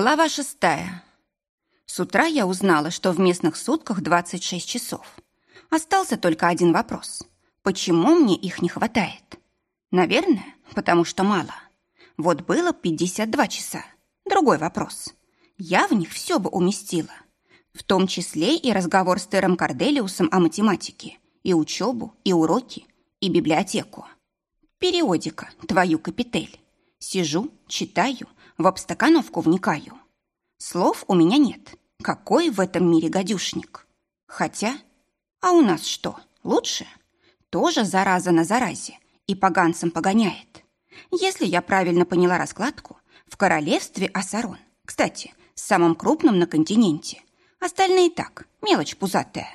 Глава шестая. С утра я узнала, что в местных сутках 26 часов. Остался только один вопрос. Почему мне их не хватает? Наверное, потому что мало. Вот было 52 часа. Другой вопрос. Я в них все бы уместила. В том числе и разговор с Тером Корделиусом о математике, и учебу, и уроки, и библиотеку. Периодика, твою капитель. Сижу, читаю, в обстакановку вникаю. Слов у меня нет. Какой в этом мире гадюшник? Хотя, а у нас что, лучше? Тоже зараза на заразе и поганцам погоняет. Если я правильно поняла раскладку, в королевстве Асарон, кстати, самым крупным на континенте, остальные так, мелочь пузатая,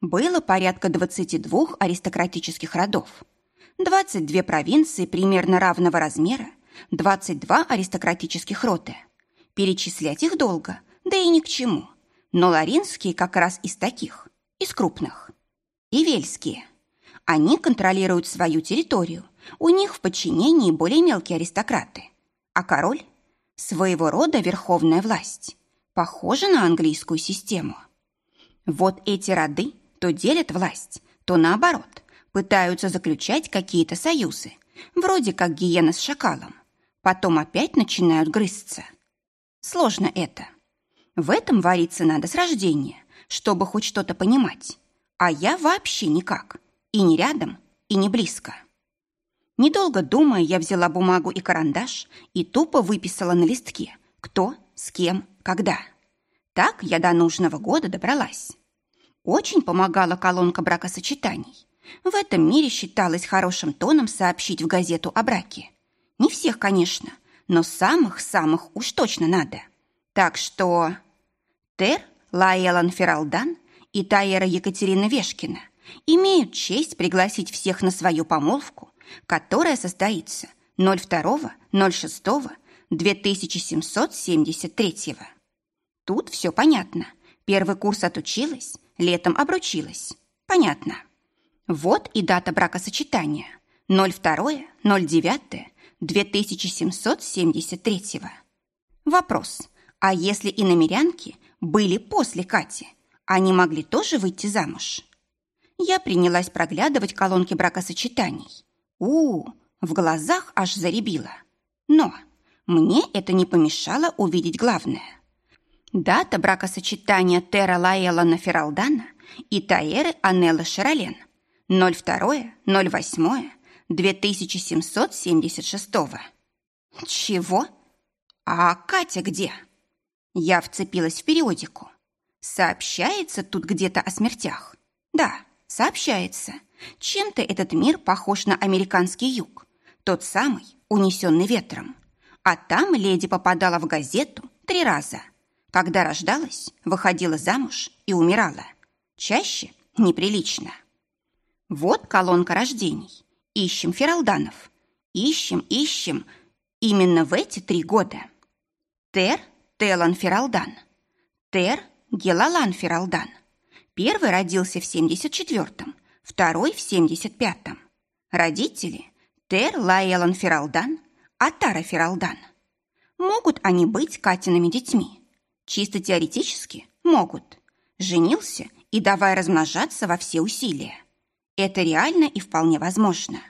было порядка 22 аристократических родов, 22 провинции примерно равного размера 22 аристократических роты. Перечислять их долго, да и ни к чему. Но ларинские как раз из таких, из крупных. И вельские. Они контролируют свою территорию. У них в подчинении более мелкие аристократы. А король – своего рода верховная власть. Похоже на английскую систему. Вот эти роды то делят власть, то наоборот, пытаются заключать какие-то союзы, вроде как гиена с шакалом потом опять начинают грызться. Сложно это. В этом вариться надо с рождения, чтобы хоть что-то понимать. А я вообще никак. И не рядом, и не близко. Недолго думая, я взяла бумагу и карандаш и тупо выписала на листке, кто, с кем, когда. Так я до нужного года добралась. Очень помогала колонка бракосочетаний. В этом мире считалось хорошим тоном сообщить в газету о браке. Не всех, конечно, но самых-самых уж точно надо. Так что Тер Лаэлан Фералдан и Таера Екатерина Вешкина имеют честь пригласить всех на свою помолвку, которая состоится 02.06.2773. Тут все понятно. Первый курс отучилась, летом обручилась. Понятно. Вот и дата бракосочетания. 02.09. 2773-го. Вопрос, а если и намерянки были после Кати, они могли тоже выйти замуж? Я принялась проглядывать колонки бракосочетаний. у, -у в глазах аж заребило. Но мне это не помешало увидеть главное. Дата бракосочетания Тера Лаэлана Фералдана и Таэры Анеллы Шаролен 02-08 2776-го. Чего? А Катя где? Я вцепилась в периодику. Сообщается тут где-то о смертях. Да, сообщается. Чем-то этот мир похож на американский юг. Тот самый, унесенный ветром. А там леди попадала в газету три раза. Когда рождалась, выходила замуж и умирала. Чаще неприлично. Вот колонка рождений. Ищем Фералданов. Ищем, ищем. Именно в эти три года. Тер Телан Фералдан. Тер Гелалан Фералдан. Первый родился в 74-м, второй в 75-м. Родители Тер Лаэлан Фералдан, Атара Фералдан. Могут они быть Катиными детьми? Чисто теоретически могут. Женился и давай размножаться во все усилия. Это реально и вполне возможно.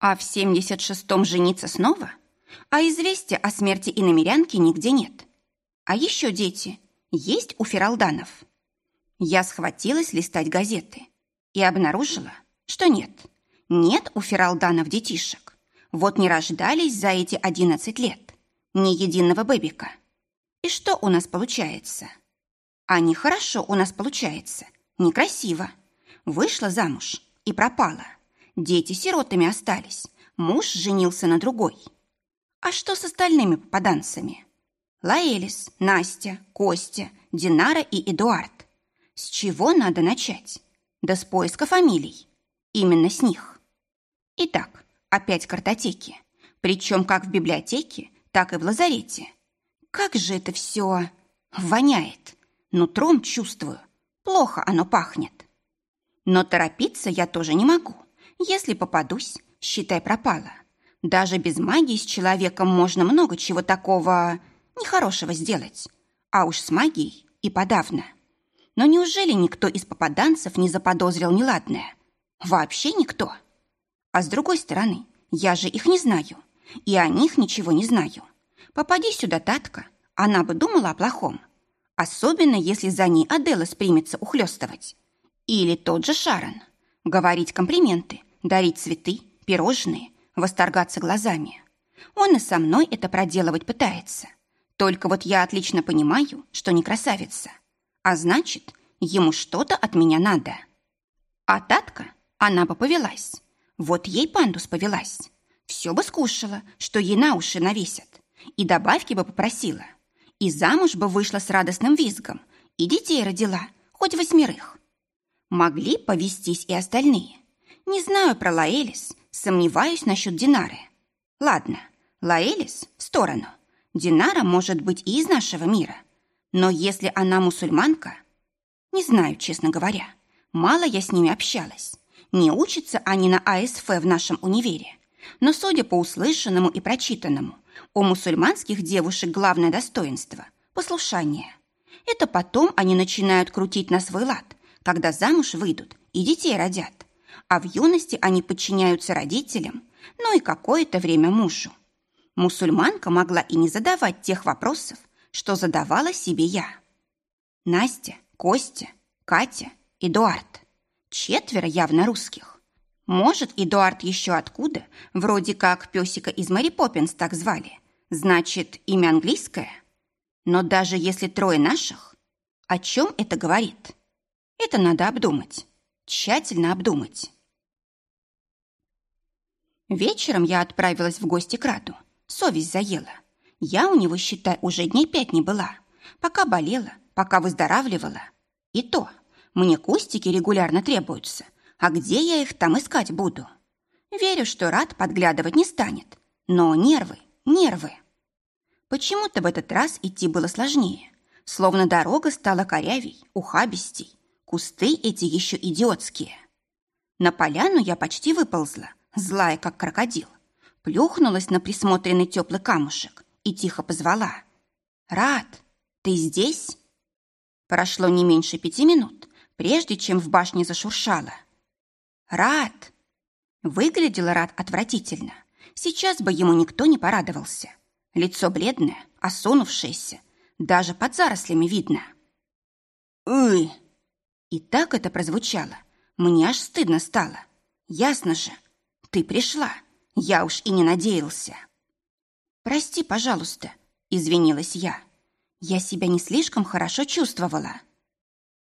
А в 76-м жениться снова? А известия о смерти иномерянки нигде нет. А еще дети есть у Фералданов? Я схватилась листать газеты и обнаружила, что нет. Нет у Фералданов детишек. Вот не рождались за эти 11 лет. Ни единого бэбика. И что у нас получается? А нехорошо у нас получается. Некрасиво. Вышла замуж и пропала. Дети сиротами остались. Муж женился на другой. А что с остальными попаданцами? Лаэлис, Настя, Костя, Динара и Эдуард. С чего надо начать? Да с поиска фамилий. Именно с них. Итак, опять картотеки. Причем как в библиотеке, так и в лазарете. Как же это все воняет. Нутром чувствую. Плохо оно пахнет. Но торопиться я тоже не могу. Если попадусь, считай пропала. Даже без магии с человеком можно много чего такого нехорошего сделать, а уж с магией и подавно. Но неужели никто из попаданцев не заподозрил неладное? Вообще никто. А с другой стороны, я же их не знаю, и о них ничего не знаю. Попади сюда, Татка, она бы думала о плохом. Особенно, если за ней Аделас примется ухлёстывать. Или тот же Шарон. Говорить комплименты, дарить цветы, пирожные, восторгаться глазами. Он и со мной это проделывать пытается. Только вот я отлично понимаю, что не красавица. А значит, ему что-то от меня надо. А Татка, она бы повелась. Вот ей пандус повелась. Все бы скушала, что ей на уши навесят. И добавки бы попросила. И замуж бы вышла с радостным визгом. И детей родила, хоть восьмерых. Могли повестись и остальные. Не знаю про Лаэлис, сомневаюсь насчет Динары. Ладно, Лаэлис в сторону. Динара может быть и из нашего мира. Но если она мусульманка... Не знаю, честно говоря. Мало я с ними общалась. Не учатся они на АСФ в нашем универе. Но, судя по услышанному и прочитанному, у мусульманских девушек главное достоинство – послушание. Это потом они начинают крутить на свой лад, когда замуж выйдут и детей родят. А в юности они подчиняются родителям, ну и какое-то время мужу. Мусульманка могла и не задавать тех вопросов, что задавала себе я. Настя, Костя, Катя, Эдуард. Четверо явно русских. Может, Эдуард еще откуда? Вроде как песика из Мэри Поппинс так звали. Значит, имя английское? Но даже если трое наших, о чем это говорит? Это надо обдумать. Тщательно обдумать. Вечером я отправилась в гости к Раду. Совесть заела. Я у него, считай, уже дней пять не была. Пока болела, пока выздоравливала. И то, мне кустики регулярно требуются. А где я их там искать буду? Верю, что Рад подглядывать не станет. Но нервы, нервы. Почему-то в этот раз идти было сложнее. Словно дорога стала корявей, ухабистей. Кусты эти еще идиотские. На поляну я почти выползла, злая, как крокодил плюхнулась на присмотренный теплый камушек и тихо позвала. «Рад, ты здесь?» Прошло не меньше пяти минут, прежде чем в башне зашуршало. «Рад!» Выглядел Рад отвратительно. Сейчас бы ему никто не порадовался. Лицо бледное, осунувшееся, даже под зарослями видно. «Ой!» И так это прозвучало. Мне аж стыдно стало. Ясно же, ты пришла. Я уж и не надеялся. «Прости, пожалуйста», — извинилась я. Я себя не слишком хорошо чувствовала.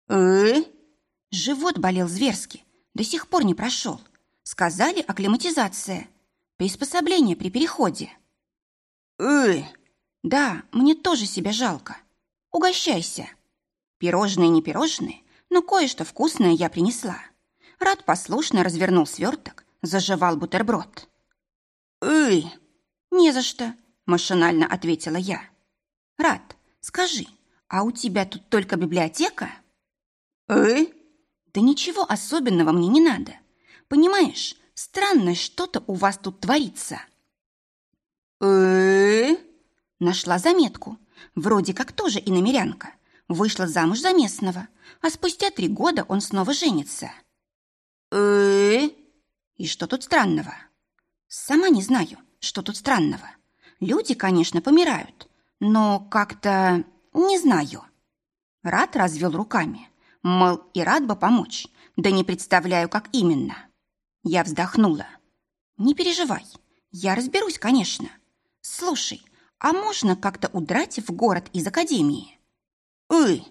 «Э?» Живот болел зверски, до сих пор не прошел. Сказали акклиматизация, приспособление при переходе. «Э?» Да, мне тоже себя жалко. Угощайся. Пирожные не пирожные, но кое-что вкусное я принесла. Рад послушно развернул сверток, заживал бутерброд. «Эй!» «Не за что», — машинально ответила я. «Рад, скажи, а у тебя тут только библиотека?» «Эй?» «Да ничего особенного мне не надо. Понимаешь, странное что-то у вас тут творится». «Эй?» Нашла заметку. Вроде как тоже иномерянка. Вышла замуж за местного, а спустя три года он снова женится. «Эй?» И что тут странного?» Сама не знаю, что тут странного. Люди, конечно, помирают, но как-то не знаю. Рад развел руками, мол, и рад бы помочь, да не представляю, как именно. Я вздохнула. Не переживай, я разберусь, конечно. Слушай, а можно как-то удрать в город из академии? Ой,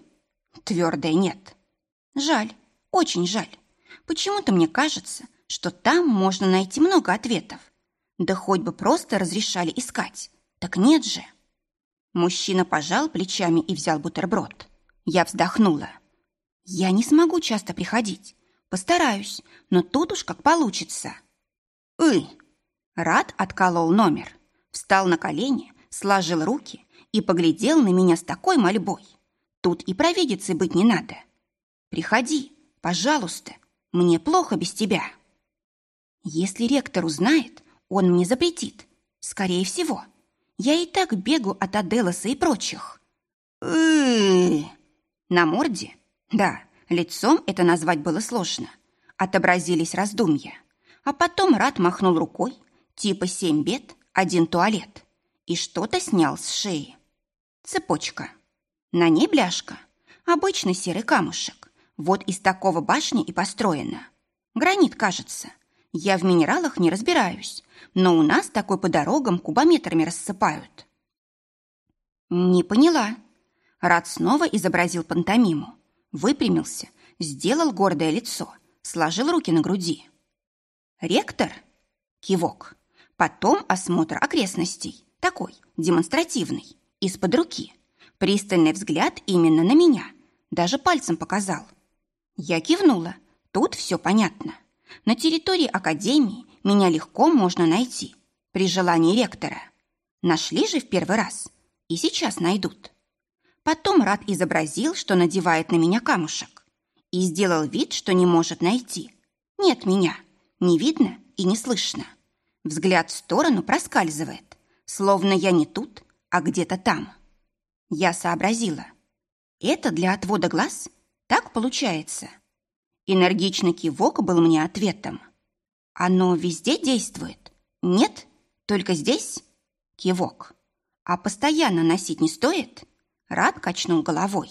твердое нет. Жаль, очень жаль. Почему-то мне кажется, что там можно найти много ответов. Да хоть бы просто разрешали искать. Так нет же. Мужчина пожал плечами и взял бутерброд. Я вздохнула. Я не смогу часто приходить. Постараюсь, но тут уж как получится. Ы! Рад отколол номер. Встал на колени, сложил руки и поглядел на меня с такой мольбой. Тут и провидицы быть не надо. Приходи, пожалуйста, мне плохо без тебя. Если ректор узнает, он мне запретит. Скорее всего. Я и так бегу от Аделоса и прочих. На морде, да, лицом это назвать было сложно, отобразились раздумья. А потом Рад махнул рукой, типа семь бед, один туалет, и что-то снял с шеи. Цепочка. На ней бляшка. Обычный серый камушек. Вот из такого башни и построена. Гранит, кажется. Я в минералах не разбираюсь, но у нас такой по дорогам кубометрами рассыпают. Не поняла. Рад снова изобразил пантомиму. Выпрямился, сделал гордое лицо, сложил руки на груди. «Ректор?» Кивок. Потом осмотр окрестностей. Такой, демонстративный, из-под руки. Пристальный взгляд именно на меня. Даже пальцем показал. Я кивнула. Тут все понятно. На территории академии меня легко можно найти. При желании ректора. Нашли же в первый раз. И сейчас найдут. Потом Рад изобразил, что надевает на меня камушек. И сделал вид, что не может найти. Нет меня. Не видно и не слышно. Взгляд в сторону проскальзывает. Словно я не тут, а где-то там. Я сообразила. Это для отвода глаз? Так получается. Энергичный кивок был мне ответом. Оно везде действует? Нет? Только здесь? Кивок. А постоянно носить не стоит? Рад качнул головой.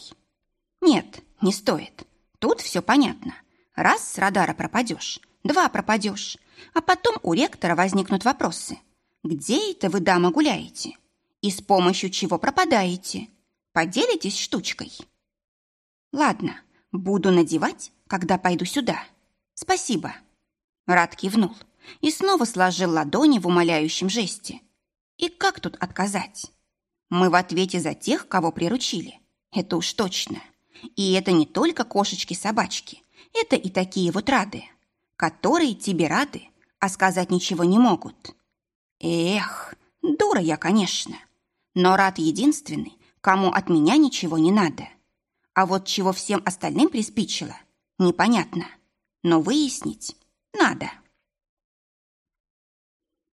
Нет, не стоит. Тут все понятно. Раз с радара пропадешь, два пропадешь, а потом у ректора возникнут вопросы. Где это вы, дама, гуляете? И с помощью чего пропадаете? Поделитесь штучкой? Ладно, буду надевать, когда пойду сюда. Спасибо. Рад кивнул и снова сложил ладони в умоляющем жесте. И как тут отказать? Мы в ответе за тех, кого приручили. Это уж точно. И это не только кошечки-собачки. Это и такие вот рады, которые тебе рады, а сказать ничего не могут. Эх, дура я, конечно. Но рад единственный, кому от меня ничего не надо. А вот чего всем остальным приспичило, непонятно. Но выяснить надо.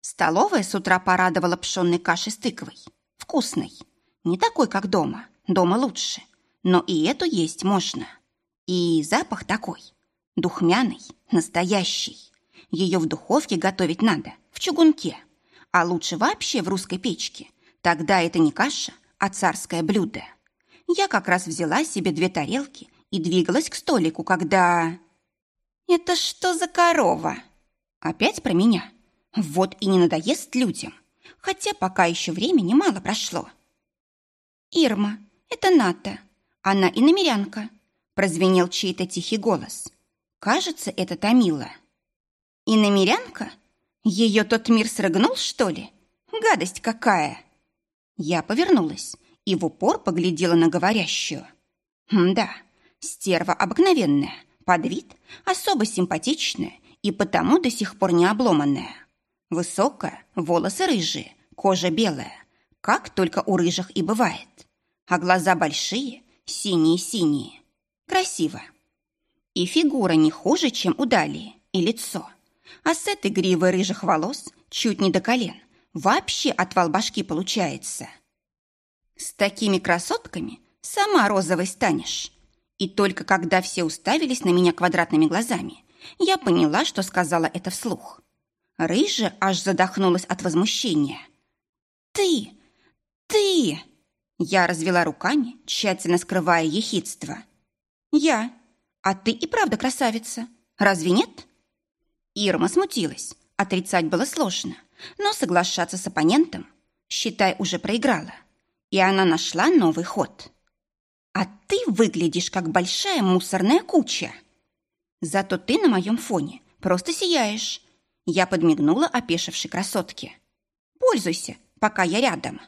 Столовая с утра порадовала пшенной кашей с тыквой. Вкусной. Не такой, как дома. Дома лучше. Но и эту есть можно. И запах такой. Духмяный, настоящий. Ее в духовке готовить надо, в чугунке. А лучше вообще в русской печке. Тогда это не каша, а царское блюдо. Я как раз взяла себе две тарелки и двигалась к столику, когда... «Это что за корова?» «Опять про меня?» «Вот и не надоест людям, хотя пока еще времени мало прошло». «Ирма, это Ната, она и намерянка», прозвенел чей-то тихий голос. «Кажется, это Томила». «И намерянка? Ее тот мир срыгнул, что ли? Гадость какая!» Я повернулась и в упор поглядела на говорящую. «Да, стерва обыкновенная, под вид особо симпатичная и потому до сих пор не обломанная. Высокая, волосы рыжие, кожа белая, как только у рыжих и бывает. А глаза большие, синие-синие. Красиво. И фигура не хуже, чем у Далии, и лицо. А с этой гривой рыжих волос чуть не до колен. Вообще отвал башки получается. С такими красотками сама розовой станешь. И только когда все уставились на меня квадратными глазами, я поняла, что сказала это вслух. Рыжа аж задохнулась от возмущения. «Ты! Ты!» Я развела руками, тщательно скрывая ехидство. «Я. А ты и правда красавица. Разве нет?» Ирма смутилась. Отрицать было сложно, но соглашаться с оппонентом, считай, уже проиграла. И она нашла новый ход. «А ты выглядишь, как большая мусорная куча!» «Зато ты на моем фоне просто сияешь!» Я подмигнула опешившей красотке. «Пользуйся, пока я рядом».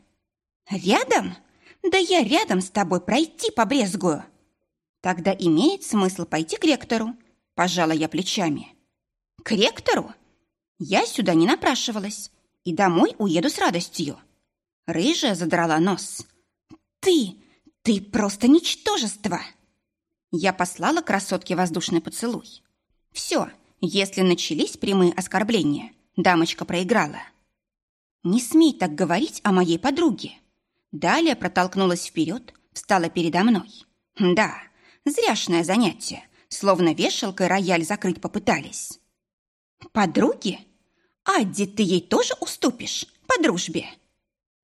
«Рядом? Да я рядом с тобой пройти побрезгую!» «Тогда имеет смысл пойти к ректору», – пожала я плечами. «К ректору? Я сюда не напрашивалась и домой уеду с радостью». Рыжая задрала нос. «Ты, ты просто ничтожество!» Я послала красотке воздушный поцелуй. «Все, если начались прямые оскорбления, дамочка проиграла». «Не смей так говорить о моей подруге!» Далее протолкнулась вперед, встала передо мной. «Да, зряшное занятие, словно вешалкой рояль закрыть попытались». «Подруги? Адди, ты ей тоже уступишь, по дружбе?»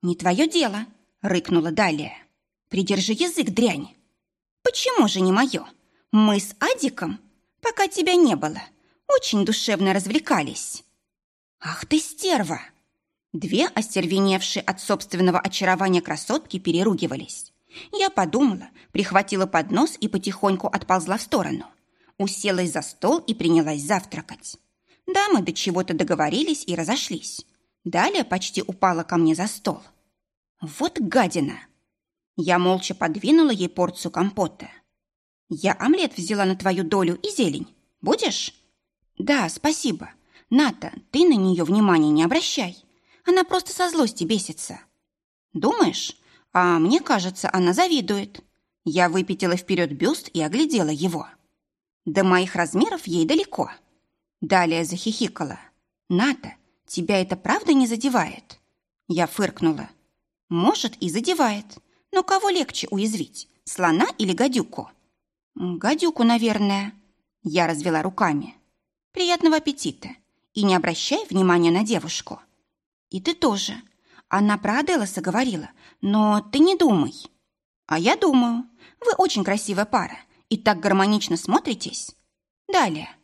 «Не твое дело», — рыкнула Далее. «Придержи язык, дрянь». «Почему же не мое? Мы с Адиком, пока тебя не было, очень душевно развлекались». «Ах ты стерва!» Две остервеневшие от собственного очарования красотки переругивались. Я подумала, прихватила поднос и потихоньку отползла в сторону. Уселась за стол и принялась завтракать. Дамы до чего-то договорились и разошлись. Далее почти упала ко мне за стол. Вот гадина! Я молча подвинула ей порцию компота. Я омлет взяла на твою долю и зелень. Будешь? Да, спасибо. Ната, ты на нее внимания не обращай. Она просто со злости бесится. Думаешь? А мне кажется, она завидует. Я выпятила вперед бюст и оглядела его. До моих размеров ей далеко. Далее захихикала. Ната, тебя это правда не задевает? Я фыркнула. Может, и задевает. Но кого легче уязвить, слона или гадюку? Гадюку, наверное. Я развела руками. Приятного аппетита. И не обращай внимания на девушку. И ты тоже. Она про Аделоса говорила, но ты не думай. А я думаю. Вы очень красивая пара и так гармонично смотритесь. Далее.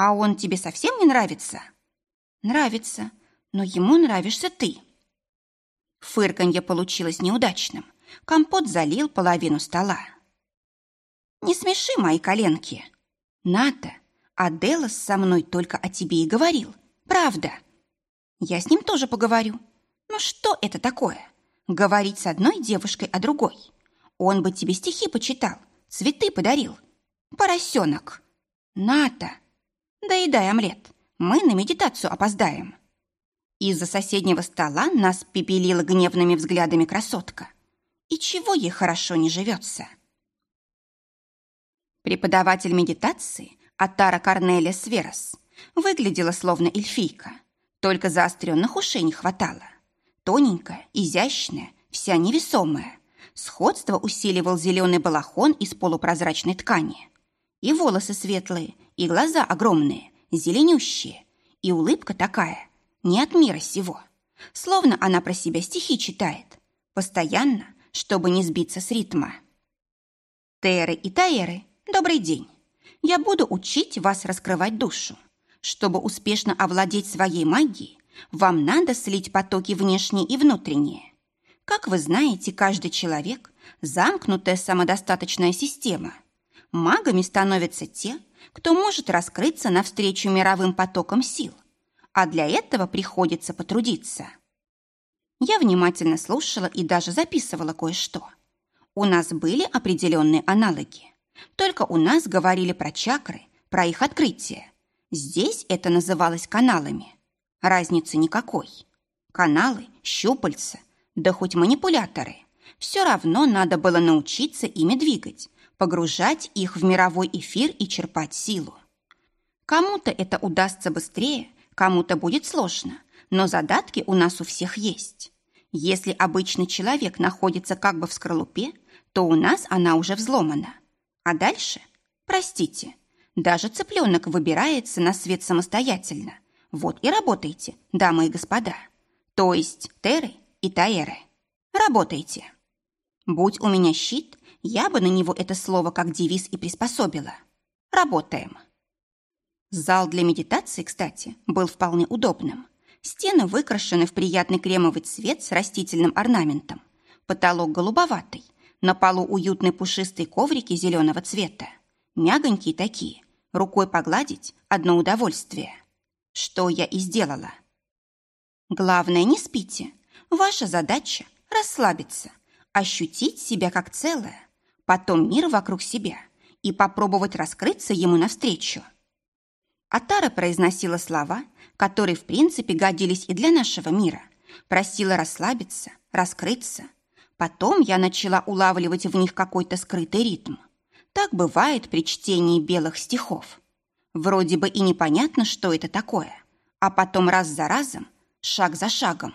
А он тебе совсем не нравится? Нравится, но ему нравишься ты. Фырканье получилось неудачным. Компот залил половину стола. Не смеши мои коленки. Ната, Аделос со мной только о тебе и говорил. Правда. Я с ним тоже поговорю. Но что это такое? Говорить с одной девушкой о другой. Он бы тебе стихи почитал, цветы подарил. Поросенок. Ната. Доедай омлет. Мы на медитацию опоздаем. Из-за соседнего стола нас пепелила гневными взглядами красотка. И чего ей хорошо не живется? Преподаватель медитации Атара Корнелия Сверос выглядела словно эльфийка, только заостренных ушей не хватало. Тоненькая, изящная, вся невесомая. Сходство усиливал зеленый балахон из полупрозрачной ткани. И волосы светлые, и глаза огромные, зеленющие, и улыбка такая, не от мира сего. Словно она про себя стихи читает, постоянно, чтобы не сбиться с ритма. Теры и Таэры, добрый день я буду учить вас раскрывать душу. Чтобы успешно овладеть своей магией, вам надо слить потоки внешние и внутренние. Как вы знаете, каждый человек – замкнутая самодостаточная система. Магами становятся те, кто может раскрыться навстречу мировым потокам сил, а для этого приходится потрудиться. Я внимательно слушала и даже записывала кое-что. У нас были определенные аналоги. Только у нас говорили про чакры, про их открытие. Здесь это называлось каналами. Разницы никакой. Каналы, щупальца, да хоть манипуляторы. Все равно надо было научиться ими двигать, погружать их в мировой эфир и черпать силу. Кому-то это удастся быстрее, кому-то будет сложно, но задатки у нас у всех есть. Если обычный человек находится как бы в скорлупе, то у нас она уже взломана – а дальше, простите, даже цыпленок выбирается на свет самостоятельно. Вот и работайте, дамы и господа. То есть теры и таэры. Работайте. Будь у меня щит, я бы на него это слово как девиз и приспособила. Работаем. Зал для медитации, кстати, был вполне удобным. Стены выкрашены в приятный кремовый цвет с растительным орнаментом. Потолок голубоватый, на полу уютные пушистые коврики зеленого цвета. Мягонькие такие. Рукой погладить – одно удовольствие. Что я и сделала. Главное, не спите. Ваша задача – расслабиться, ощутить себя как целое, потом мир вокруг себя и попробовать раскрыться ему навстречу. Атара произносила слова, которые в принципе годились и для нашего мира. Просила расслабиться, раскрыться – Потом я начала улавливать в них какой-то скрытый ритм. Так бывает при чтении белых стихов. Вроде бы и непонятно, что это такое. А потом раз за разом, шаг за шагом.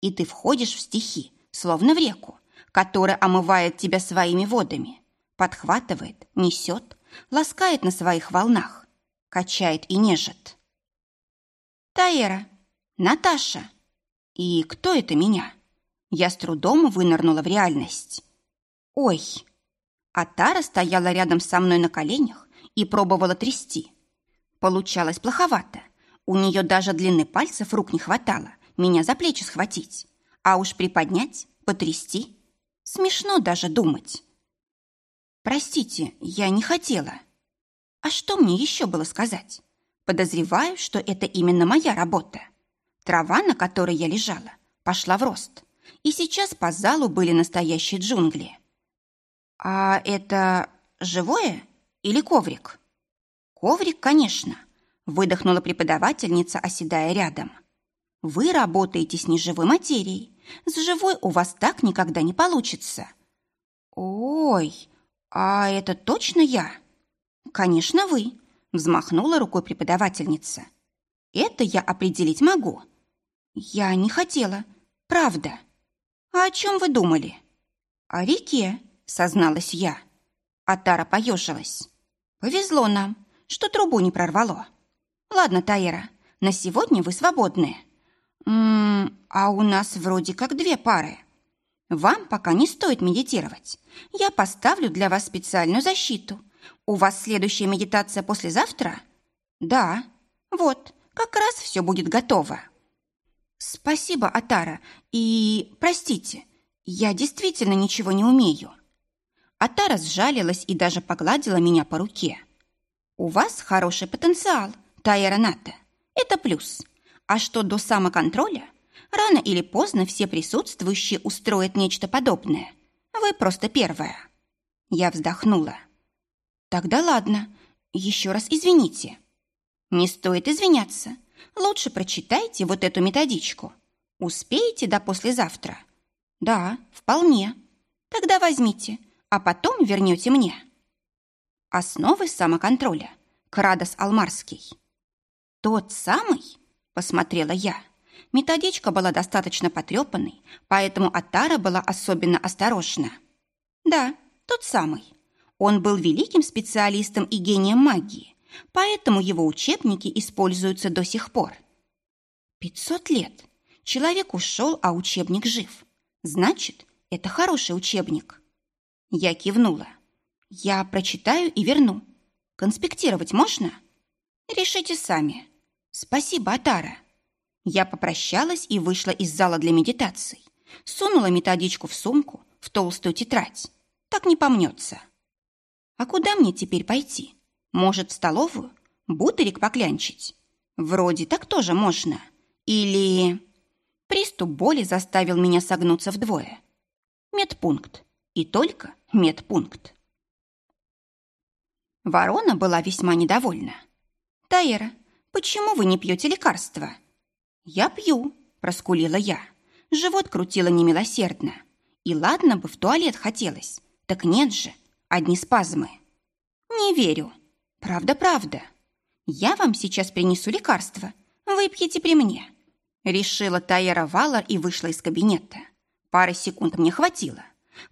и ты входишь в стихи, словно в реку, которая омывает тебя своими водами, подхватывает, несет, ласкает на своих волнах, качает и нежит. Таэра, Наташа. И кто это меня? Я с трудом вынырнула в реальность. Ой. А Тара стояла рядом со мной на коленях и пробовала трясти. Получалось плоховато. У нее даже длины пальцев рук не хватало меня за плечи схватить, а уж приподнять, потрясти. Смешно даже думать. Простите, я не хотела. А что мне еще было сказать? Подозреваю, что это именно моя работа. Трава, на которой я лежала, пошла в рост, и сейчас по залу были настоящие джунгли. А это живое или коврик? Коврик, конечно, выдохнула преподавательница, оседая рядом. Вы работаете с неживой материей. С живой у вас так никогда не получится. Ой, а это точно я? Конечно, вы, взмахнула рукой преподавательница. Это я определить могу. Я не хотела, правда. А о чем вы думали? О реке, созналась я. А Тара поежилась. Повезло нам, что трубу не прорвало. Ладно, Таира, на сегодня вы свободны. М -м, а у нас вроде как две пары. Вам пока не стоит медитировать. Я поставлю для вас специальную защиту. У вас следующая медитация послезавтра? Да. Вот, как раз все будет готово. Спасибо, Атара. И простите, я действительно ничего не умею. Атара сжалилась и даже погладила меня по руке. У вас хороший потенциал, Тайра Ната. Это плюс. А что до самоконтроля? Рано или поздно все присутствующие устроят нечто подобное. Вы просто первая. Я вздохнула. Тогда ладно. Еще раз извините. Не стоит извиняться. Лучше прочитайте вот эту методичку. Успеете до послезавтра? Да, вполне. Тогда возьмите, а потом вернете мне. Основы самоконтроля. Крадос Алмарский. Тот самый? Посмотрела я. Методичка была достаточно потрепанной, поэтому Атара была особенно осторожна. Да, тот самый. Он был великим специалистом и гением магии, поэтому его учебники используются до сих пор. Пятьсот лет. Человек ушел, а учебник жив. Значит, это хороший учебник. Я кивнула. Я прочитаю и верну. Конспектировать можно? Решите сами. Спасибо, Атара. Я попрощалась и вышла из зала для медитаций. Сунула методичку в сумку, в толстую тетрадь. Так не помнется. А куда мне теперь пойти? Может, в столовую? Бутерик поклянчить? Вроде так тоже можно. Или... Приступ боли заставил меня согнуться вдвое. Медпункт. И только медпункт. Ворона была весьма недовольна. «Таэра, почему вы не пьете лекарства?» «Я пью», – проскулила я. Живот крутило немилосердно. И ладно бы в туалет хотелось. Так нет же, одни спазмы. «Не верю. Правда-правда. Я вам сейчас принесу лекарство. Выпьете при мне». Решила Тайера Валар и вышла из кабинета. Пары секунд мне хватило.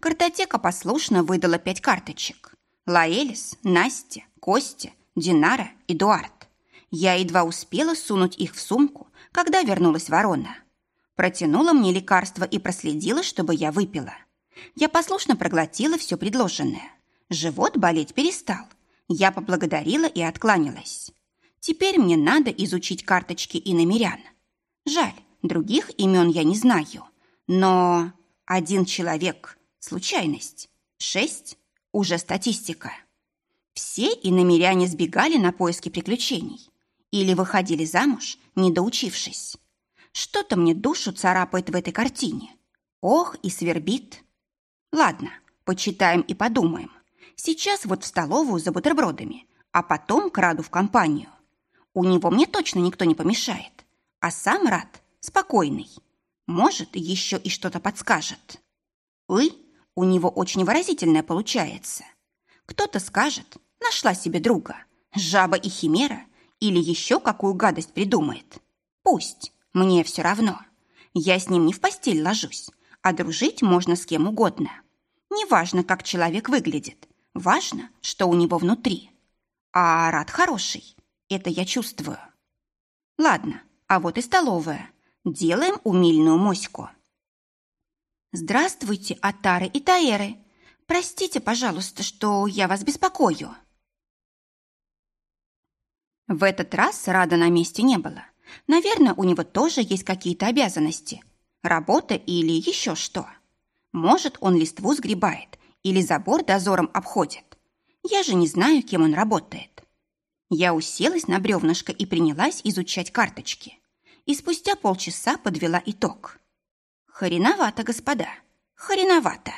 Картотека послушно выдала пять карточек. Лаэлис, Настя, Костя, Динара, Эдуард. Я едва успела сунуть их в сумку, когда вернулась ворона. Протянула мне лекарство и проследила, чтобы я выпила. Я послушно проглотила все предложенное. Живот болеть перестал. Я поблагодарила и откланялась. Теперь мне надо изучить карточки и намерян. Жаль, других имен я не знаю. Но один человек – случайность. Шесть – уже статистика. Все иномеряне сбегали на поиски приключений. Или выходили замуж, не доучившись. Что-то мне душу царапает в этой картине. Ох, и свербит. Ладно, почитаем и подумаем. Сейчас вот в столовую за бутербродами, а потом к Раду в компанию. У него мне точно никто не помешает. А сам Рад спокойный. Может, еще и что-то подскажет. Ой, у него очень выразительное получается. Кто-то скажет, нашла себе друга. Жаба и химера или еще какую гадость придумает. Пусть, мне все равно. Я с ним не в постель ложусь, а дружить можно с кем угодно. Неважно, как человек выглядит, важно, что у него внутри. А рад хороший, это я чувствую. Ладно, а вот и столовая. Делаем умильную моську. Здравствуйте, Атары и Таэры. Простите, пожалуйста, что я вас беспокою. В этот раз Рада на месте не было. Наверное, у него тоже есть какие-то обязанности. Работа или еще что. Может, он листву сгребает или забор дозором обходит. Я же не знаю, кем он работает. Я уселась на бревнышко и принялась изучать карточки. И спустя полчаса подвела итог. Хреновато, господа, хреновато.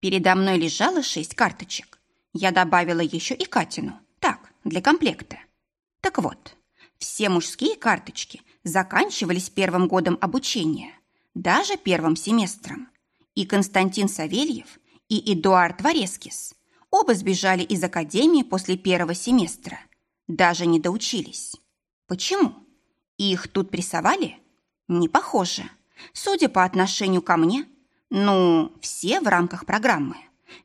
Передо мной лежало шесть карточек. Я добавила еще и Катину. Так, для комплекта. Так вот, все мужские карточки заканчивались первым годом обучения, даже первым семестром. И Константин Савельев, и Эдуард Варескис оба сбежали из академии после первого семестра. Даже не доучились. Почему? Их тут прессовали? Не похоже. Судя по отношению ко мне, ну, все в рамках программы.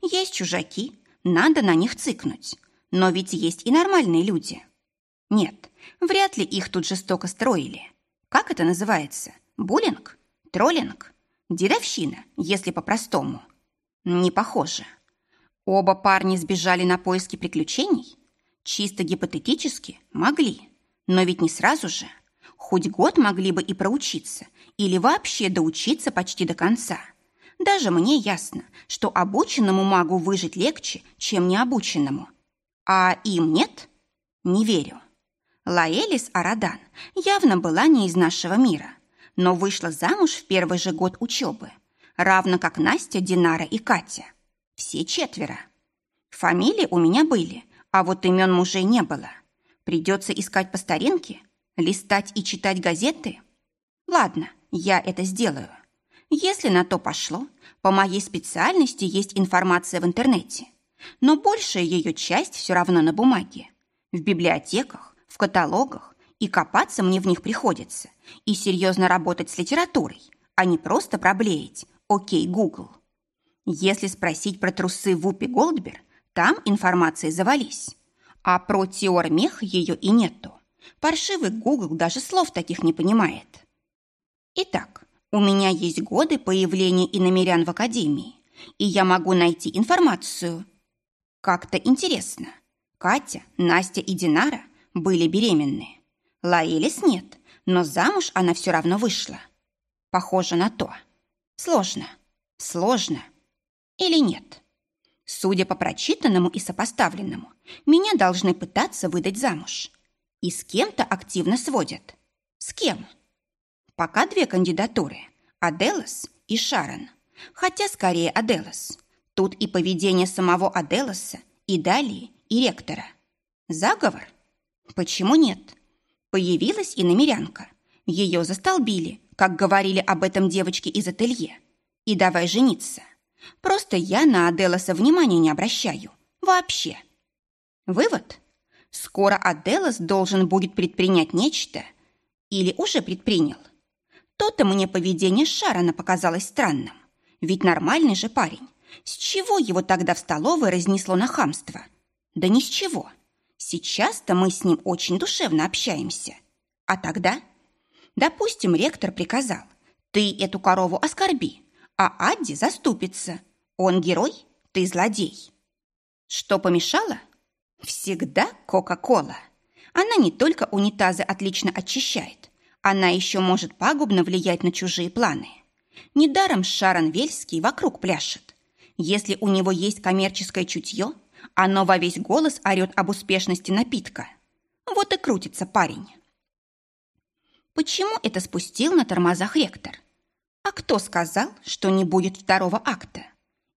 Есть чужаки, надо на них цикнуть. Но ведь есть и нормальные люди. Нет, вряд ли их тут жестоко строили. Как это называется? Буллинг? Троллинг? Дедовщина, если по-простому. Не похоже. Оба парни сбежали на поиски приключений? Чисто гипотетически могли. Но ведь не сразу же. Хоть год могли бы и проучиться, или вообще доучиться почти до конца. Даже мне ясно, что обученному магу выжить легче, чем необученному. А им нет? Не верю. Лаэлис Арадан явно была не из нашего мира, но вышла замуж в первый же год учебы, равно как Настя, Динара и Катя. Все четверо. Фамилии у меня были, а вот имен мужей не было. Придется искать по старинке, листать и читать газеты? Ладно, я это сделаю. Если на то пошло, по моей специальности есть информация в интернете, но большая ее часть все равно на бумаге, в библиотеках, в каталогах, и копаться мне в них приходится, и серьезно работать с литературой, а не просто проблеять «Окей, Гугл». Если спросить про трусы Вупи Голдбер, там информации завались. А про Теормех ее и нету. Паршивый Гугл даже слов таких не понимает. Итак, у меня есть годы появления иномерян в Академии, и я могу найти информацию. Как-то интересно. Катя, Настя и Динара были беременны. Лаилис нет, но замуж она все равно вышла. Похоже на то. Сложно. Сложно. Или нет? Судя по прочитанному и сопоставленному, меня должны пытаться выдать замуж. И с кем-то активно сводят. С кем? Пока две кандидатуры – Аделос и Шарон. Хотя скорее Аделос. Тут и поведение самого Аделоса, и Далии, и ректора. Заговор – Почему нет? Появилась и намерянка. Ее застолбили, как говорили об этом девочки из ателье. И давай жениться. Просто я на Аделоса внимания не обращаю. Вообще. Вывод? Скоро Аделос должен будет предпринять нечто. Или уже предпринял. То-то мне поведение Шарона показалось странным. Ведь нормальный же парень. С чего его тогда в столовой разнесло на хамство? Да ни с чего. Сейчас-то мы с ним очень душевно общаемся. А тогда? Допустим, ректор приказал. Ты эту корову оскорби, а Адди заступится. Он герой, ты злодей. Что помешало? Всегда Кока-Кола. Она не только унитазы отлично очищает, она еще может пагубно влиять на чужие планы. Недаром Шарон Вельский вокруг пляшет. Если у него есть коммерческое чутье, оно во весь голос орет об успешности напитка. Вот и крутится парень. Почему это спустил на тормозах ректор? А кто сказал, что не будет второго акта?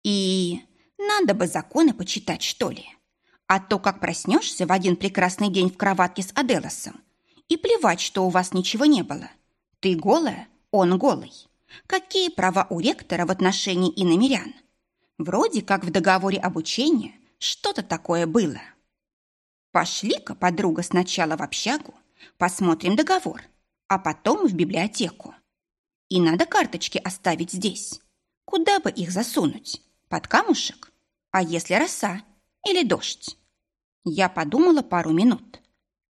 И надо бы законы почитать, что ли? А то, как проснешься в один прекрасный день в кроватке с Аделосом, и плевать, что у вас ничего не было. Ты голая, он голый. Какие права у ректора в отношении иномерян? Вроде как в договоре обучения что-то такое было. Пошли-ка, подруга, сначала в общагу, посмотрим договор, а потом в библиотеку. И надо карточки оставить здесь. Куда бы их засунуть? Под камушек? А если роса? Или дождь? Я подумала пару минут.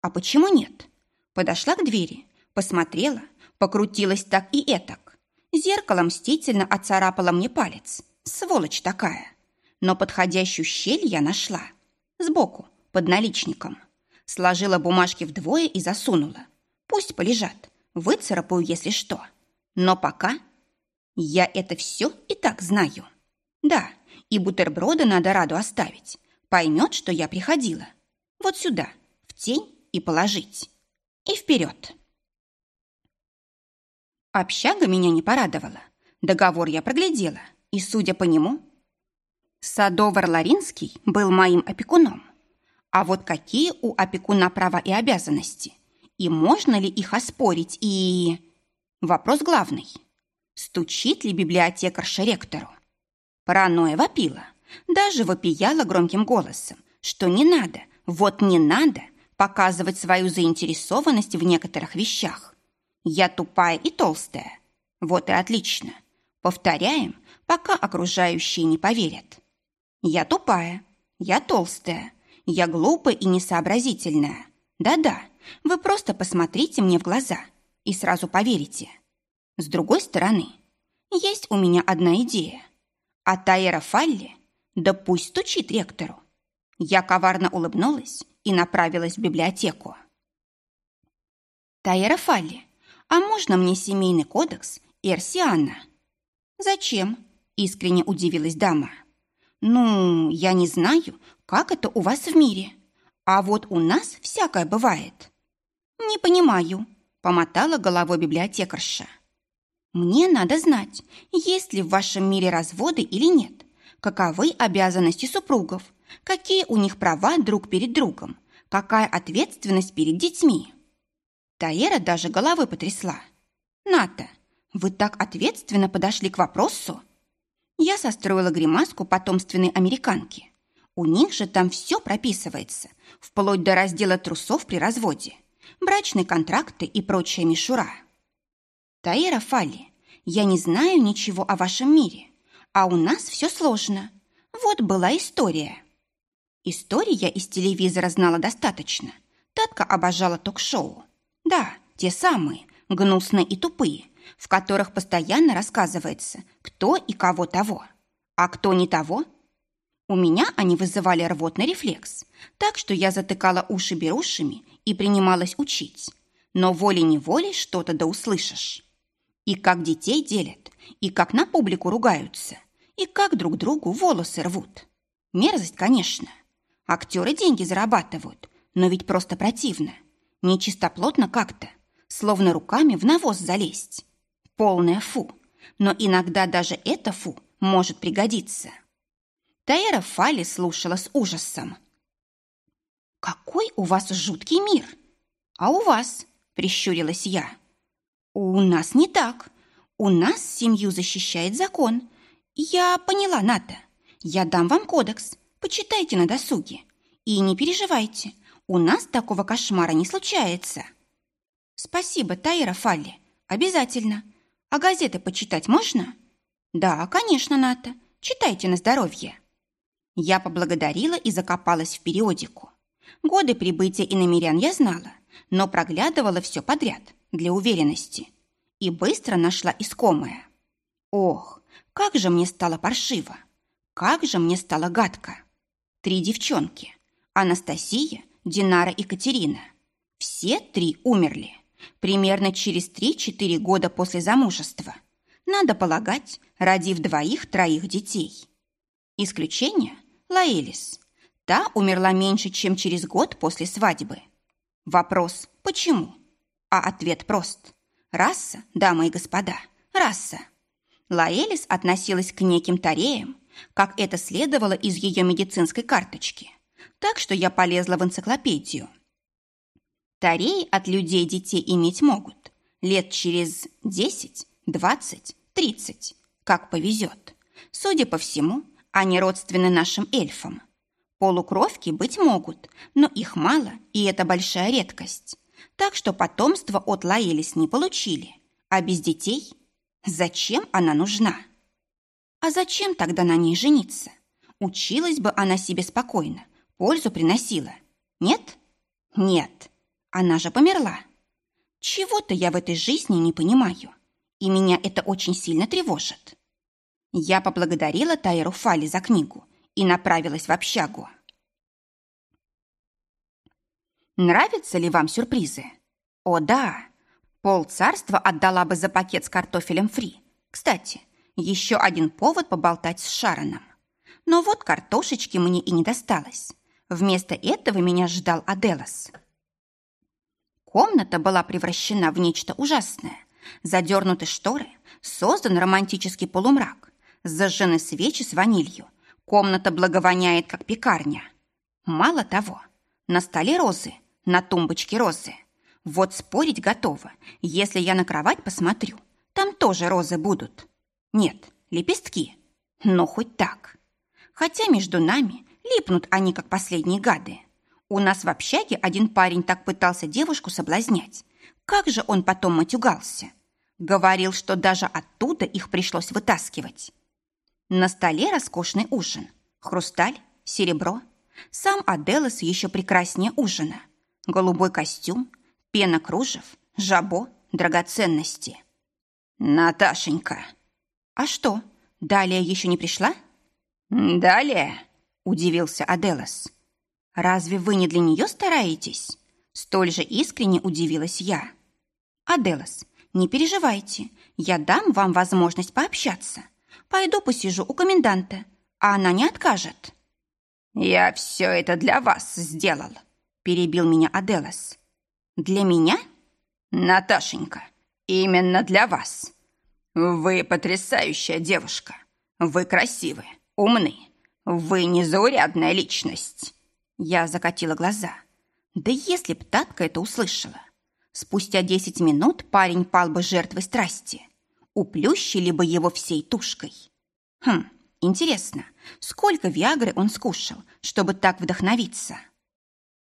А почему нет? Подошла к двери, посмотрела, покрутилась так и этак. Зеркало мстительно оцарапало мне палец. Сволочь такая. Но подходящую щель я нашла. Сбоку, под наличником. Сложила бумажки вдвое и засунула. Пусть полежат. Выцарапаю, если что. Но пока я это все и так знаю. Да, и бутерброды надо Раду оставить. Поймет, что я приходила. Вот сюда, в тень и положить. И вперед. Общага меня не порадовала. Договор я проглядела, и, судя по нему, Садовар Ларинский был моим опекуном. А вот какие у опекуна права и обязанности? И можно ли их оспорить? И... Вопрос главный. Стучит ли библиотекарша ректору? Паранойя вопила. Даже вопияла громким голосом, что не надо, вот не надо показывать свою заинтересованность в некоторых вещах. Я тупая и толстая. Вот и отлично. Повторяем, пока окружающие не поверят. Я тупая, я толстая, я глупая и несообразительная. Да-да, вы просто посмотрите мне в глаза и сразу поверите. С другой стороны, есть у меня одна идея. А Таэра Фалли, да пусть стучит ректору. Я коварно улыбнулась и направилась в библиотеку. Таэра Фалли, а можно мне семейный кодекс Эрсиана? Зачем? Искренне удивилась дама. Ну, я не знаю, как это у вас в мире. А вот у нас всякое бывает. Не понимаю, помотала головой библиотекарша. Мне надо знать, есть ли в вашем мире разводы или нет. Каковы обязанности супругов? Какие у них права друг перед другом? Какая ответственность перед детьми? Таера даже головы потрясла. Ната, вы так ответственно подошли к вопросу? Я состроила гримаску потомственной американки. У них же там все прописывается, вплоть до раздела трусов при разводе, брачные контракты и прочая мишура. Таира Фалли, я не знаю ничего о вашем мире, а у нас все сложно. Вот была история. Истории я из телевизора знала достаточно. Татка обожала ток-шоу. Да, те самые, гнусные и тупые, в которых постоянно рассказывается, кто и кого того. А кто не того? У меня они вызывали рвотный рефлекс, так что я затыкала уши берушами и принималась учить. Но волей-неволей что-то да услышишь. И как детей делят, и как на публику ругаются, и как друг другу волосы рвут. Мерзость, конечно. Актеры деньги зарабатывают, но ведь просто противно. Нечистоплотно как-то, словно руками в навоз залезть. Полное фу. Но иногда даже это фу может пригодиться. Таэра Фали слушала с ужасом. «Какой у вас жуткий мир! А у вас?» – прищурилась я. «У нас не так. У нас семью защищает закон. Я поняла, Ната. Я дам вам кодекс. Почитайте на досуге. И не переживайте, у нас такого кошмара не случается». «Спасибо, Таира Фалли. Обязательно. А газеты почитать можно?» «Да, конечно, Ната. Читайте на здоровье». Я поблагодарила и закопалась в периодику. Годы прибытия иномерян я знала, но проглядывала все подряд для уверенности и быстро нашла искомое. Ох, как же мне стало паршиво! Как же мне стало гадко! Три девчонки – Анастасия, Динара и Катерина. Все три умерли примерно через 3-4 года после замужества. Надо полагать, родив двоих-троих детей. Исключение – Лаэлис. Та умерла меньше, чем через год после свадьбы. Вопрос – почему? А ответ прост. Раса, дамы и господа, раса. Лаэлис относилась к неким тареям, как это следовало из ее медицинской карточки. Так что я полезла в энциклопедию – Тареи от людей детей иметь могут. Лет через 10, 20, 30, как повезет. Судя по всему, они родственны нашим эльфам. Полукровки быть могут, но их мало, и это большая редкость. Так что потомство от Лаэлис не получили, а без детей Зачем она нужна? А зачем тогда на ней жениться? Училась бы она себе спокойно, пользу приносила. Нет? Нет. Она же померла. Чего-то я в этой жизни не понимаю, и меня это очень сильно тревожит. Я поблагодарила Тайру Фали за книгу и направилась в общагу. Нравятся ли вам сюрпризы? О, да. Пол царства отдала бы за пакет с картофелем фри. Кстати, еще один повод поболтать с Шароном. Но вот картошечки мне и не досталось. Вместо этого меня ждал Аделос. Комната была превращена в нечто ужасное. Задернуты шторы, создан романтический полумрак, зажжены свечи с ванилью. Комната благовоняет, как пекарня. Мало того, на столе розы, на тумбочке розы. Вот спорить готова. Если я на кровать посмотрю, там тоже розы будут. Нет, лепестки. Но хоть так. Хотя между нами липнут они, как последние гады. У нас в общаге один парень так пытался девушку соблазнять. Как же он потом матюгался. Говорил, что даже оттуда их пришлось вытаскивать. На столе роскошный ужин. Хрусталь, серебро. Сам Аделос еще прекраснее ужина. Голубой костюм, пена кружев, жабо, драгоценности. «Наташенька!» «А что, далее еще не пришла?» «Далее?» – удивился Аделос. «Разве вы не для нее стараетесь?» Столь же искренне удивилась я. «Аделос, не переживайте, я дам вам возможность пообщаться. Пойду посижу у коменданта, а она не откажет». «Я все это для вас сделал», – перебил меня Аделос. «Для меня?» «Наташенька, именно для вас. Вы потрясающая девушка. Вы красивы, умны. Вы незаурядная личность». Я закатила глаза. Да если б Татка это услышала. Спустя десять минут парень пал бы жертвой страсти. Уплющили бы его всей тушкой. Хм, интересно, сколько Виагры он скушал, чтобы так вдохновиться?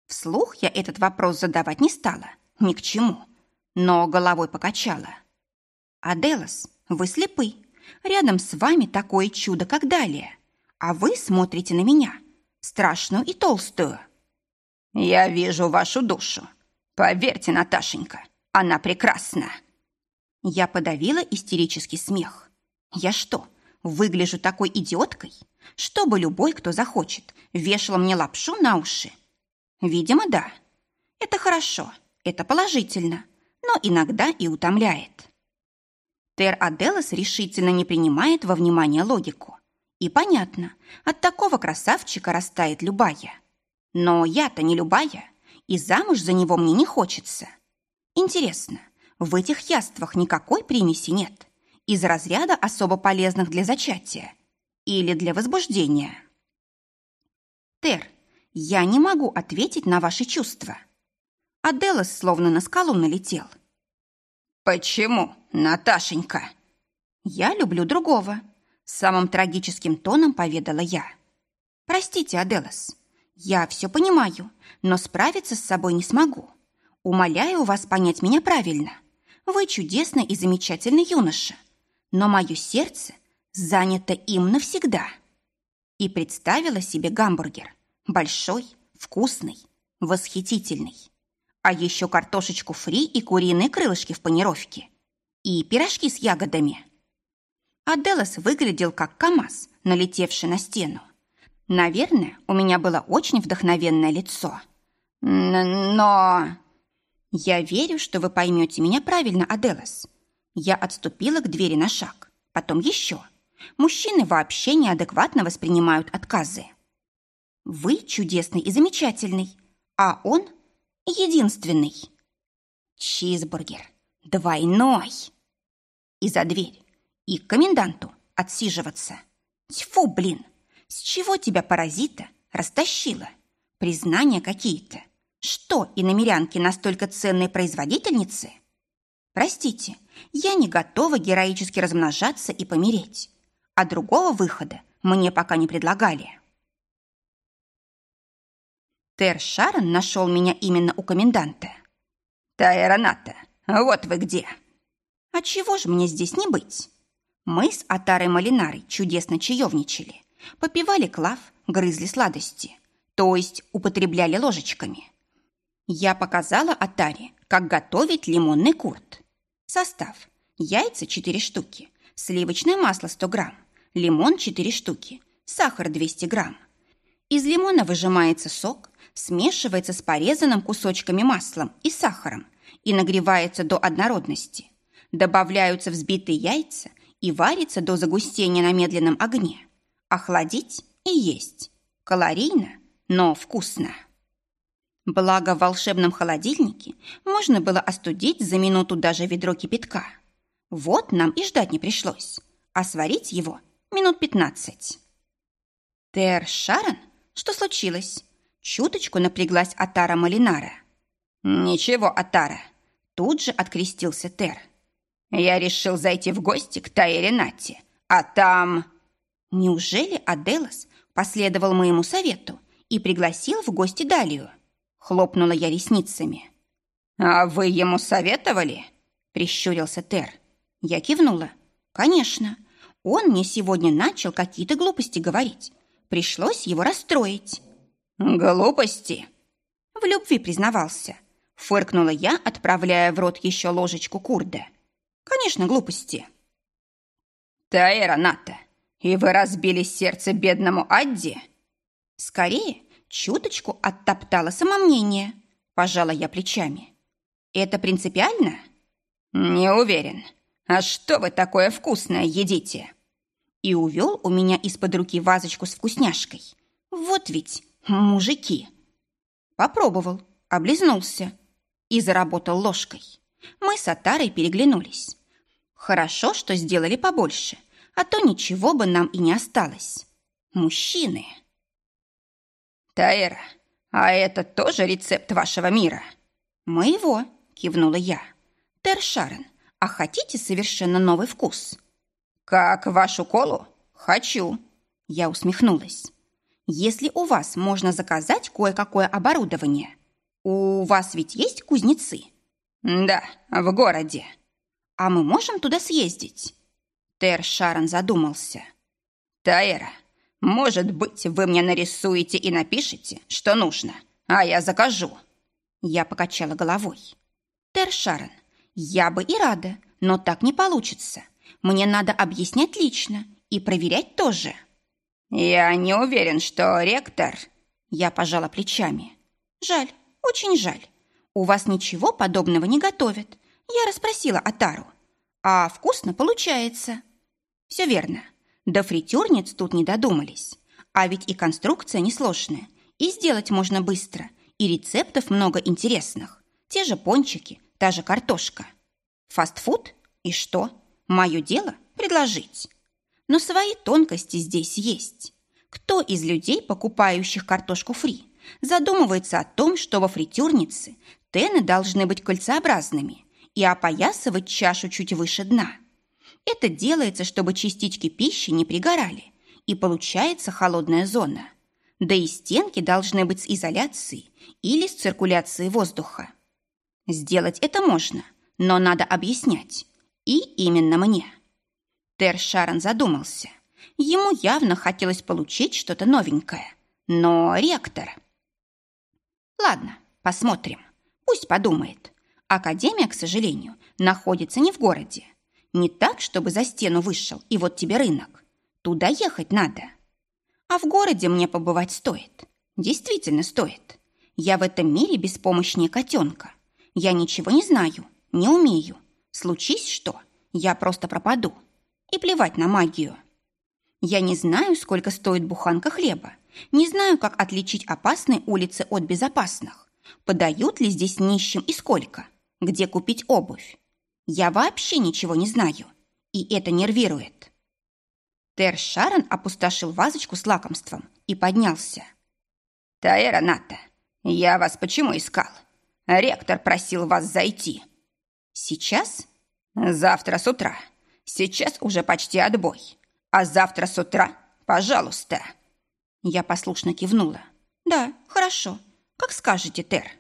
Вслух я этот вопрос задавать не стала, ни к чему, но головой покачала. «Аделос, вы слепы. Рядом с вами такое чудо, как далее. А вы смотрите на меня, страшную и толстую». «Я вижу вашу душу. Поверьте, Наташенька, она прекрасна». Я подавила истерический смех. «Я что, выгляжу такой идиоткой? Чтобы любой, кто захочет, вешал мне лапшу на уши Видимо, да. Это хорошо, это положительно, но иногда и утомляет. Тер Аделос решительно не принимает во внимание логику. И понятно, от такого красавчика растает любая. Но я-то не любая, и замуж за него мне не хочется. Интересно, в этих яствах никакой примеси нет? Из разряда особо полезных для зачатия? Или для возбуждения? Тер, я не могу ответить на ваши чувства. Аделос словно на скалу налетел. Почему, Наташенька? Я люблю другого. Самым трагическим тоном поведала я. Простите, Аделос, я все понимаю, но справиться с собой не смогу. Умоляю вас понять меня правильно. Вы чудесный и замечательный юноша, но мое сердце занято им навсегда. И представила себе гамбургер, Большой, вкусный, восхитительный. А еще картошечку фри и куриные крылышки в панировке. И пирожки с ягодами. Аделос выглядел как КамАЗ, налетевший на стену. Наверное, у меня было очень вдохновенное лицо. Но... Я верю, что вы поймете меня правильно, Аделос. Я отступила к двери на шаг, потом еще. Мужчины вообще неадекватно воспринимают отказы. Вы чудесный и замечательный, а он единственный. Чизбургер двойной. И за дверь, и к коменданту отсиживаться. Тьфу, блин, с чего тебя паразита растащила? Признания какие-то. Что, и намерянки настолько ценные производительницы? Простите, я не готова героически размножаться и помереть. А другого выхода мне пока не предлагали. Тер Шарон нашел меня именно у коменданта. «Тайраната, вот вы где!» А чего же мне здесь не быть? Мы с Атарой Малинарой чудесно чаевничали. Попивали клав, грызли сладости. То есть употребляли ложечками. Я показала Атаре, как готовить лимонный курт. Состав. Яйца 4 штуки, сливочное масло 100 грамм, лимон 4 штуки, сахар 200 грамм. Из лимона выжимается сок, смешивается с порезанным кусочками маслом и сахаром и нагревается до однородности. Добавляются взбитые яйца и варится до загустения на медленном огне. Охладить и есть. Калорийно, но вкусно. Благо, в волшебном холодильнике можно было остудить за минуту даже ведро кипятка. Вот нам и ждать не пришлось, а сварить его минут пятнадцать. Тер Шарон? Что случилось? Чуточку напряглась Атара Малинара. «Ничего, Атара!» Тут же открестился Тер. «Я решил зайти в гости к Тае Ренате, а там...» Неужели Аделос последовал моему совету и пригласил в гости Далию? Хлопнула я ресницами. «А вы ему советовали?» Прищурился Тер. Я кивнула. «Конечно. Он мне сегодня начал какие-то глупости говорить. Пришлось его расстроить». «Глупости?» В любви признавался. Фыркнула я, отправляя в рот еще ложечку курда. «Конечно, глупости». «Таэра Ната, и вы разбили сердце бедному Адди?» «Скорее, чуточку оттоптала самомнение», – пожала я плечами. «Это принципиально?» «Не уверен. А что вы такое вкусное едите?» И увел у меня из-под руки вазочку с вкусняшкой. «Вот ведь Мужики. Попробовал, облизнулся и заработал ложкой. Мы с Атарой переглянулись. Хорошо, что сделали побольше, а то ничего бы нам и не осталось. Мужчины. Таэра, а это тоже рецепт вашего мира? Моего, кивнула я. Тершарен, а хотите совершенно новый вкус? Как вашу колу? Хочу. Я усмехнулась. Если у вас можно заказать кое-какое оборудование, у вас ведь есть кузнецы? Да, в городе. А мы можем туда съездить? Тер Шарон задумался. Таэра, может быть, вы мне нарисуете и напишите, что нужно, а я закажу. Я покачала головой. Тер Шарон, я бы и рада, но так не получится. Мне надо объяснять лично и проверять тоже. «Я не уверен, что ректор...» Я пожала плечами. «Жаль, очень жаль. У вас ничего подобного не готовят. Я расспросила Атару. А вкусно получается». «Все верно. До фритюрниц тут не додумались. А ведь и конструкция несложная, и сделать можно быстро, и рецептов много интересных. Те же пончики, та же картошка. Фастфуд? И что? Мое дело предложить». Но свои тонкости здесь есть. Кто из людей, покупающих картошку фри, задумывается о том, что во фритюрнице тены должны быть кольцеобразными и опоясывать чашу чуть выше дна? Это делается, чтобы частички пищи не пригорали, и получается холодная зона. Да и стенки должны быть с изоляцией или с циркуляцией воздуха. Сделать это можно, но надо объяснять. И именно мне – Тер Шарон задумался. Ему явно хотелось получить что-то новенькое. Но ректор... Ладно, посмотрим. Пусть подумает. Академия, к сожалению, находится не в городе. Не так, чтобы за стену вышел, и вот тебе рынок. Туда ехать надо. А в городе мне побывать стоит. Действительно стоит. Я в этом мире беспомощнее котенка. Я ничего не знаю, не умею. Случись что, я просто пропаду и плевать на магию. Я не знаю, сколько стоит буханка хлеба, не знаю, как отличить опасные улицы от безопасных, подают ли здесь нищим и сколько, где купить обувь. Я вообще ничего не знаю, и это нервирует. Тер Шарон опустошил вазочку с лакомством и поднялся. «Таэра Ната, я вас почему искал? Ректор просил вас зайти». «Сейчас?» «Завтра с утра. Сейчас уже почти отбой. А завтра с утра, пожалуйста». Я послушно кивнула. «Да, хорошо. Как скажете, Тер».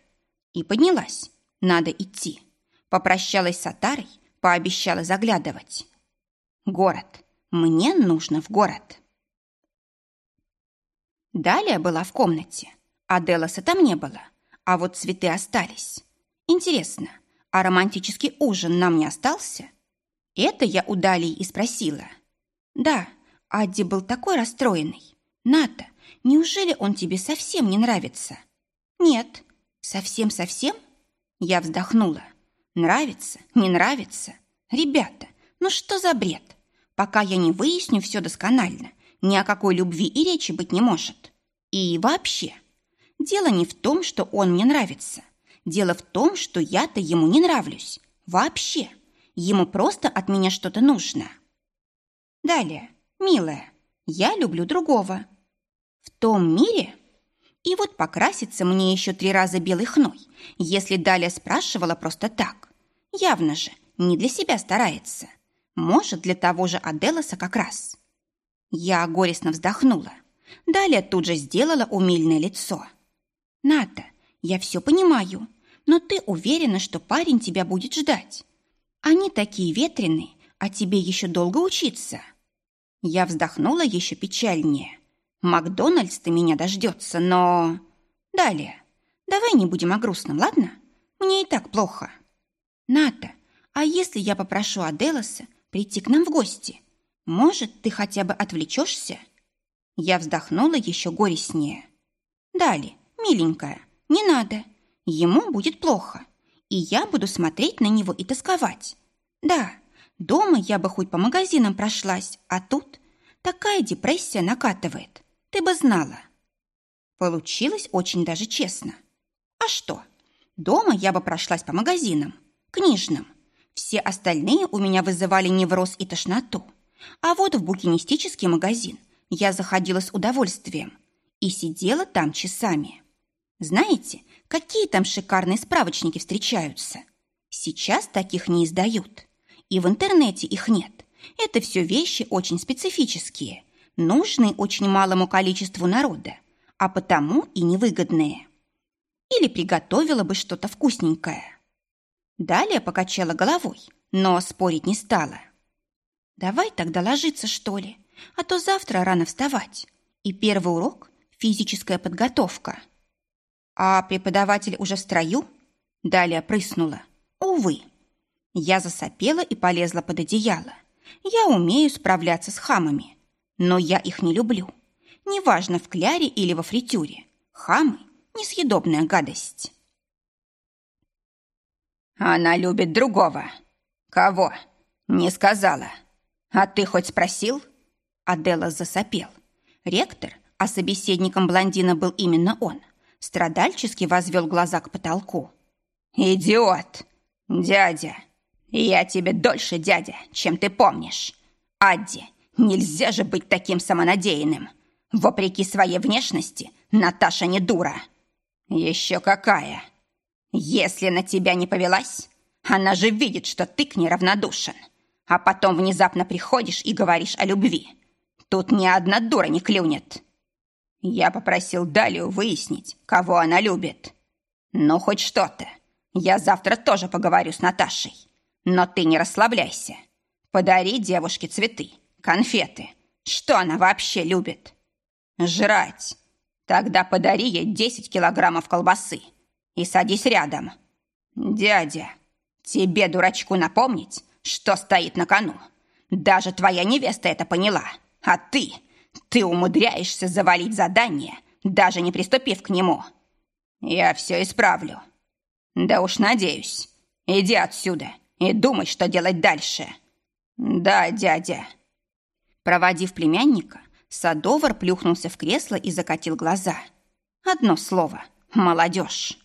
И поднялась. Надо идти. Попрощалась с Атарой, пообещала заглядывать. Город. Мне нужно в город. Далее была в комнате. Аделаса там не было, а вот цветы остались. Интересно, а романтический ужин нам не остался? Это я у Далии и спросила. Да, Адди был такой расстроенный. Ната, неужели он тебе совсем не нравится? Нет. Совсем-совсем? Я вздохнула. Нравится, не нравится? Ребята, ну что за бред? Пока я не выясню все досконально, ни о какой любви и речи быть не может. И вообще, дело не в том, что он мне нравится. Дело в том, что я-то ему не нравлюсь. Вообще. Ему просто от меня что-то нужно. Далее. Милая, я люблю другого. В том мире? И вот покраситься мне еще три раза белый хной, если Даля спрашивала просто так. Явно же, не для себя старается. Может, для того же Аделоса как раз. Я горестно вздохнула. Далее тут же сделала умильное лицо. «Ната, я все понимаю, но ты уверена, что парень тебя будет ждать. Они такие ветреные, а тебе еще долго учиться». Я вздохнула еще печальнее. Макдональдс-то меня дождется, но... Далее. Давай не будем о грустном, ладно? Мне и так плохо. Ната, а если я попрошу Аделоса прийти к нам в гости? Может, ты хотя бы отвлечешься? Я вздохнула еще горестнее. Далее, миленькая, не надо. Ему будет плохо. И я буду смотреть на него и тосковать. Да, дома я бы хоть по магазинам прошлась, а тут такая депрессия накатывает. Ты бы знала. Получилось очень даже честно. А что? Дома я бы прошлась по магазинам, книжным. Все остальные у меня вызывали невроз и тошноту. А вот в букинистический магазин я заходила с удовольствием и сидела там часами. Знаете, какие там шикарные справочники встречаются? Сейчас таких не издают. И в интернете их нет. Это все вещи очень специфические – нужные очень малому количеству народа, а потому и невыгодные. Или приготовила бы что-то вкусненькое. Далее покачала головой, но спорить не стала. Давай тогда ложиться, что ли, а то завтра рано вставать. И первый урок – физическая подготовка. А преподаватель уже в строю? Далее прыснула. Увы. Я засопела и полезла под одеяло. Я умею справляться с хамами. Но я их не люблю. Неважно, в кляре или во фритюре. Хамы – несъедобная гадость. Она любит другого. Кого? Не сказала. А ты хоть спросил? Адела засопел. Ректор, а собеседником блондина был именно он, страдальчески возвел глаза к потолку. «Идиот! Дядя! Я тебе дольше дядя, чем ты помнишь. Адди, Нельзя же быть таким самонадеянным. Вопреки своей внешности, Наташа не дура. Еще какая. Если на тебя не повелась, она же видит, что ты к ней равнодушен. А потом внезапно приходишь и говоришь о любви. Тут ни одна дура не клюнет. Я попросил Далию выяснить, кого она любит. Ну, хоть что-то. Я завтра тоже поговорю с Наташей. Но ты не расслабляйся. Подари девушке цветы Конфеты. Что она вообще любит? Жрать. Тогда подари ей 10 килограммов колбасы и садись рядом. Дядя, тебе, дурачку, напомнить, что стоит на кону. Даже твоя невеста это поняла. А ты, ты умудряешься завалить задание, даже не приступив к нему. Я все исправлю. Да уж надеюсь. Иди отсюда и думай, что делать дальше. Да, дядя. Проводив племянника, Садовар плюхнулся в кресло и закатил глаза. Одно слово – молодежь.